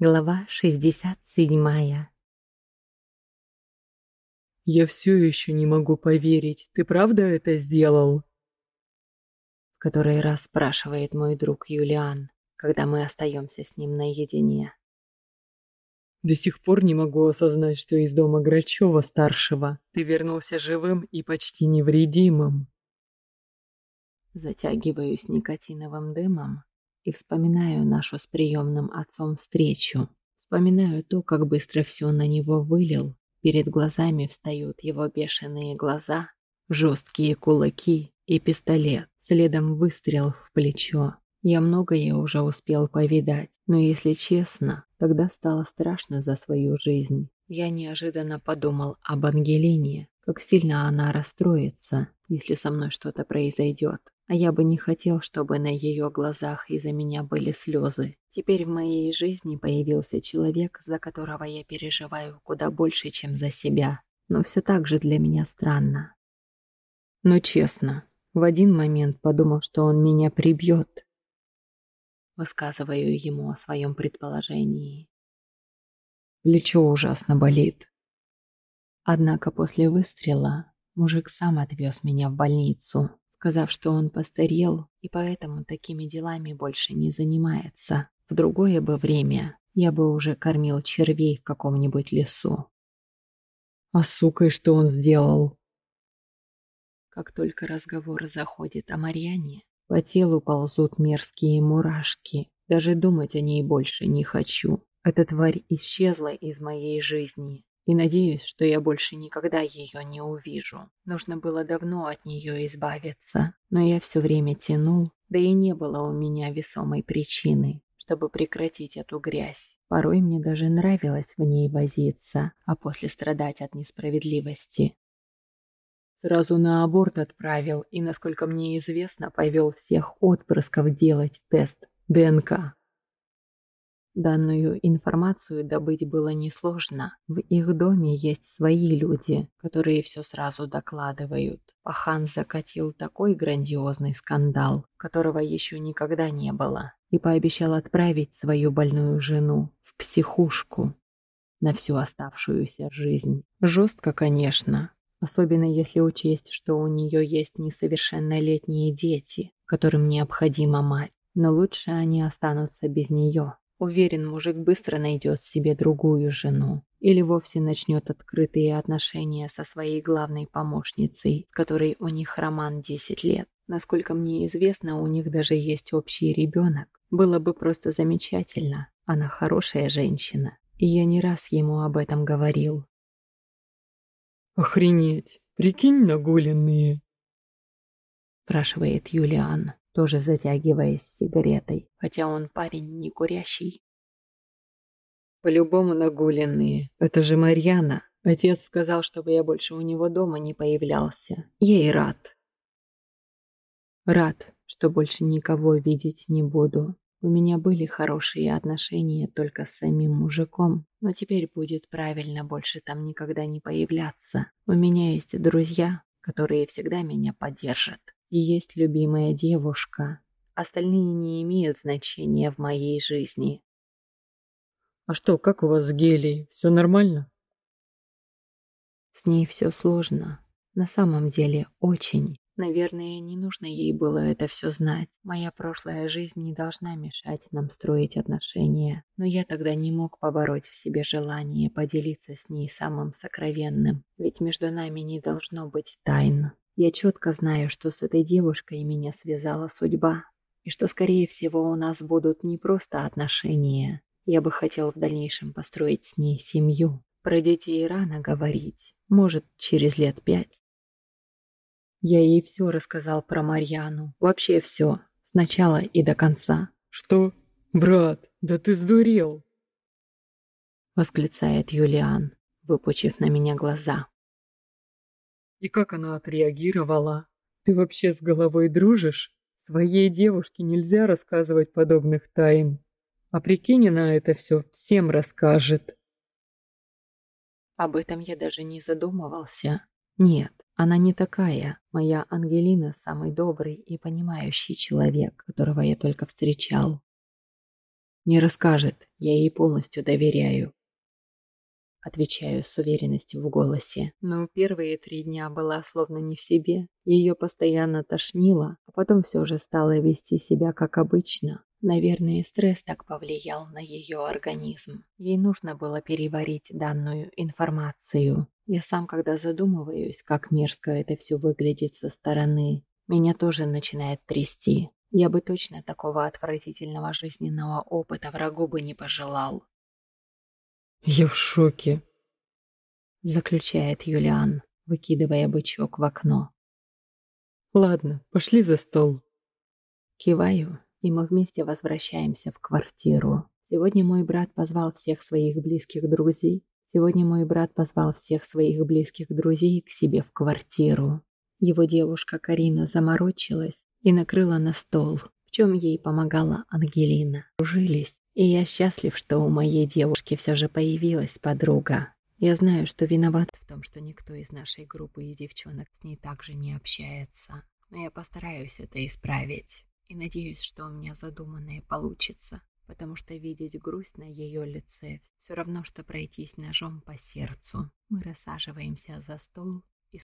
Глава 67 «Я все еще не могу поверить. Ты правда это сделал?» В который раз спрашивает мой друг Юлиан, когда мы остаемся с ним наедине. До сих пор не могу осознать, что из дома Грачева-старшего ты вернулся живым и почти невредимым. Затягиваюсь никотиновым дымом и вспоминаю нашу с приемным отцом встречу. Вспоминаю то, как быстро все на него вылил. Перед глазами встают его бешеные глаза, жесткие кулаки и пистолет. Следом выстрел в плечо. Я многое уже успел повидать, но если честно, тогда стало страшно за свою жизнь. Я неожиданно подумал об Ангелине, как сильно она расстроится, если со мной что-то произойдет. А я бы не хотел, чтобы на ее глазах из-за меня были слезы. Теперь в моей жизни появился человек, за которого я переживаю куда больше, чем за себя. Но все так же для меня странно. Но честно, в один момент подумал, что он меня прибьет. Высказываю ему о своем предположении. Плечо ужасно болит. Однако после выстрела мужик сам отвез меня в больницу сказав, что он постарел и поэтому такими делами больше не занимается. В другое бы время я бы уже кормил червей в каком-нибудь лесу. А сукой что он сделал? Как только разговор заходит о Марьяне, по телу ползут мерзкие мурашки. Даже думать о ней больше не хочу. Эта тварь исчезла из моей жизни и надеюсь, что я больше никогда ее не увижу. Нужно было давно от нее избавиться, но я все время тянул, да и не было у меня весомой причины, чтобы прекратить эту грязь. Порой мне даже нравилось в ней возиться, а после страдать от несправедливости. Сразу на аборт отправил и, насколько мне известно, повел всех отпрысков делать тест ДНК. Данную информацию добыть было несложно. В их доме есть свои люди, которые все сразу докладывают. Пахан закатил такой грандиозный скандал, которого еще никогда не было, и пообещал отправить свою больную жену в психушку на всю оставшуюся жизнь. Жестко, конечно, особенно если учесть, что у нее есть несовершеннолетние дети, которым необходима мать, но лучше они останутся без нее. Уверен, мужик быстро найдет себе другую жену. Или вовсе начнет открытые отношения со своей главной помощницей, с которой у них роман 10 лет. Насколько мне известно, у них даже есть общий ребенок. Было бы просто замечательно. Она хорошая женщина. И я не раз ему об этом говорил. «Охренеть! Прикинь, нагуленные!» спрашивает Юлиан тоже затягиваясь сигаретой, хотя он парень не курящий. По-любому нагуленные. Это же Марьяна. Отец сказал, чтобы я больше у него дома не появлялся. Ей рад. Рад, что больше никого видеть не буду. У меня были хорошие отношения только с самим мужиком, но теперь будет правильно больше там никогда не появляться. У меня есть друзья, которые всегда меня поддержат и есть любимая девушка. Остальные не имеют значения в моей жизни. А что, как у вас с Гелией? Все нормально? С ней все сложно. На самом деле, очень. Наверное, не нужно ей было это все знать. Моя прошлая жизнь не должна мешать нам строить отношения. Но я тогда не мог побороть в себе желание поделиться с ней самым сокровенным. Ведь между нами не должно быть тайн. Я четко знаю, что с этой девушкой меня связала судьба, и что, скорее всего, у нас будут не просто отношения. Я бы хотел в дальнейшем построить с ней семью. Про детей рано говорить, может, через лет пять. Я ей все рассказал про Марьяну, вообще все, с начала и до конца. «Что? Брат, да ты сдурел!» Восклицает Юлиан, выпучив на меня глаза. И как она отреагировала? Ты вообще с головой дружишь? Своей девушке нельзя рассказывать подобных тайн. А прикинь, она это все всем расскажет. Об этом я даже не задумывался. Нет, она не такая. Моя Ангелина самый добрый и понимающий человек, которого я только встречал. Не расскажет, я ей полностью доверяю. Отвечаю с уверенностью в голосе. Но первые три дня была словно не в себе. Ее постоянно тошнило, а потом все же стала вести себя как обычно. Наверное, стресс так повлиял на ее организм. Ей нужно было переварить данную информацию. Я сам, когда задумываюсь, как мерзко это все выглядит со стороны, меня тоже начинает трясти. Я бы точно такого отвратительного жизненного опыта врагу бы не пожелал. «Я в шоке», — заключает Юлиан, выкидывая бычок в окно. «Ладно, пошли за стол». Киваю, и мы вместе возвращаемся в квартиру. Сегодня мой брат позвал всех своих близких друзей. Сегодня мой брат позвал всех своих близких друзей к себе в квартиру. Его девушка Карина заморочилась и накрыла на стол, в чем ей помогала Ангелина. Дружились и я счастлив, что у моей девушки все же появилась подруга. Я знаю, что виноват в том, что никто из нашей группы и девчонок с ней также не общается. Но я постараюсь это исправить. И надеюсь, что у меня задуманное получится. Потому что видеть грусть на ее лице все равно, что пройтись ножом по сердцу. Мы рассаживаемся за стол и...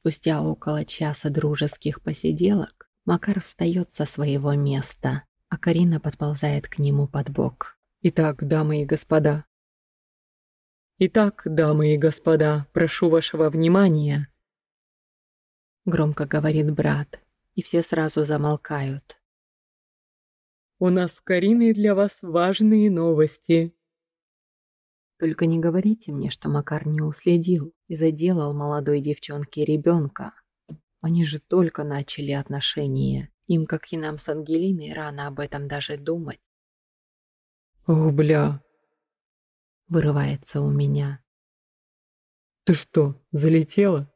Спустя около часа дружеских посиделок Макар встает со своего места а Карина подползает к нему под бок. «Итак, дамы и господа». «Итак, дамы и господа, прошу вашего внимания», громко говорит брат, и все сразу замолкают. «У нас с Кариной для вас важные новости». Только не говорите мне, что Макар не уследил и заделал молодой девчонке ребенка. Они же только начали отношения. Им, как и нам с Ангелиной, рано об этом даже думать. «Ох, бля!» Вырывается у меня. «Ты что, залетела?»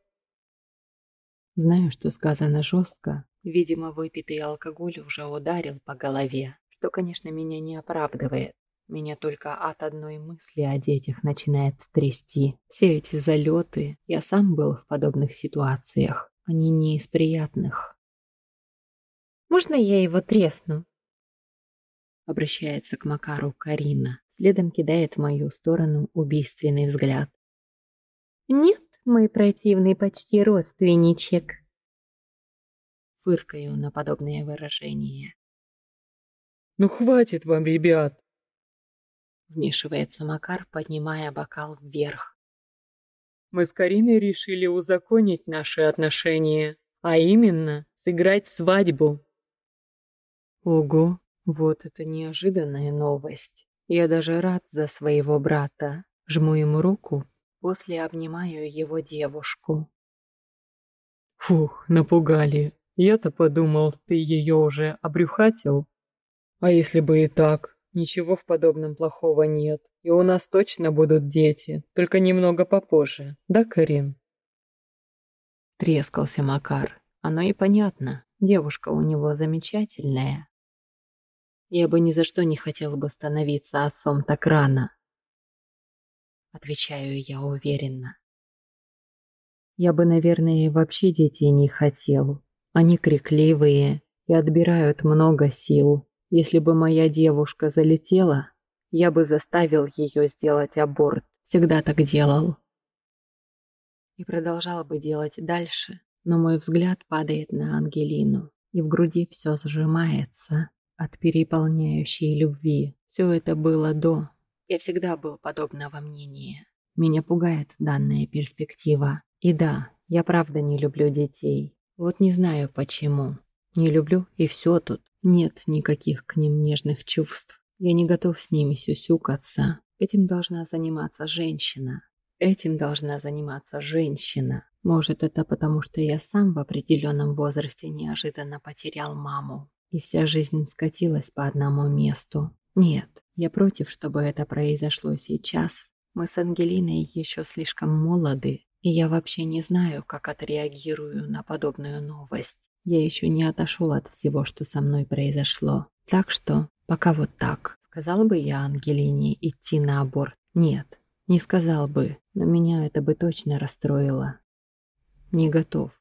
Знаю, что сказано жестко. Видимо, выпитый алкоголь уже ударил по голове, что, конечно, меня не оправдывает. Меня только от одной мысли о детях начинает трясти. Все эти залеты, я сам был в подобных ситуациях. Они не из приятных. Можно я его тресну?» Обращается к Макару Карина. Следом кидает в мою сторону убийственный взгляд. «Нет, мой противный почти родственничек». Фыркаю на подобное выражение. «Ну хватит вам, ребят!» Вмешивается Макар, поднимая бокал вверх. «Мы с Кариной решили узаконить наши отношения, а именно сыграть свадьбу». Ого, вот это неожиданная новость. Я даже рад за своего брата. Жму ему руку, после обнимаю его девушку. Фух, напугали. Я-то подумал, ты ее уже обрюхатил. А если бы и так, ничего в подобном плохого нет. И у нас точно будут дети, только немного попозже. Да, Карин? Трескался Макар. Оно и понятно. Девушка у него замечательная. Я бы ни за что не хотел бы становиться отцом так рано. Отвечаю я уверенно. Я бы, наверное, вообще детей не хотел. Они крикливые и отбирают много сил. Если бы моя девушка залетела, я бы заставил ее сделать аборт. Всегда так делал. И продолжал бы делать дальше, но мой взгляд падает на Ангелину, и в груди все сжимается от переполняющей любви. Все это было до. Я всегда был подобного мнения. Меня пугает данная перспектива. И да, я правда не люблю детей. Вот не знаю почему. Не люблю и все тут. Нет никаких к ним нежных чувств. Я не готов с ними сюсюкаться. Этим должна заниматься женщина. Этим должна заниматься женщина. Может, это потому, что я сам в определенном возрасте неожиданно потерял маму и вся жизнь скатилась по одному месту. Нет, я против, чтобы это произошло сейчас. Мы с Ангелиной еще слишком молоды, и я вообще не знаю, как отреагирую на подобную новость. Я еще не отошел от всего, что со мной произошло. Так что пока вот так. Сказал бы я Ангелине идти на аборт? Нет, не сказал бы, но меня это бы точно расстроило. Не готов.